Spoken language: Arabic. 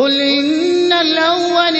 قل إن الأولين